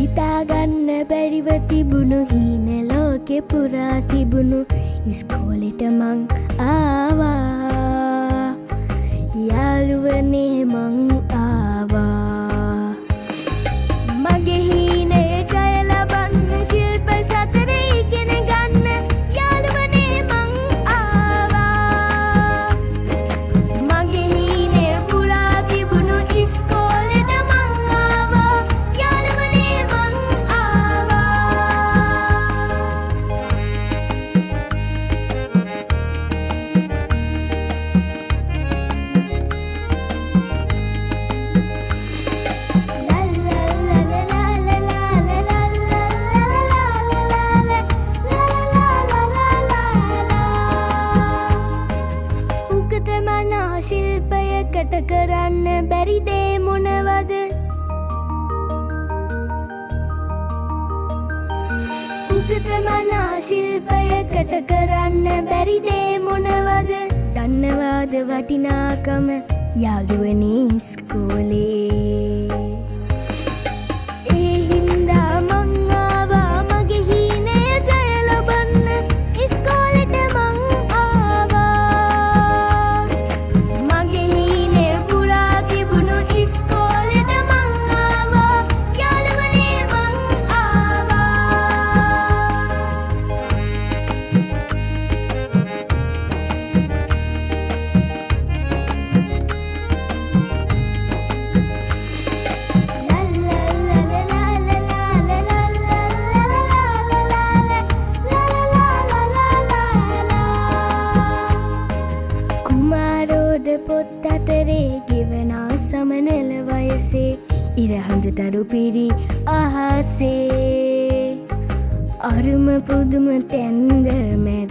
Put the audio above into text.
කියාගන්න බැරිව තිබුණු හීන ලෝකෙ පුරා තිබුණු ඉස්කෝලෙට මං ආවා. යාළුවනේ මං ශිල්පයකට කරන්න බැරිදේ මොනවද? උකත මනා ශිල්පයකට කරන්න බැරිදේ මොනවද? දන්නවාද වටිනාකම? යාළුවනේ ස්කෝලේ පොත් අතරේ ගෙවනා සමනල වයසේ ඉරහඳුටරු පිරි අහසේ. අරුම පුදුම තැන්ද මැ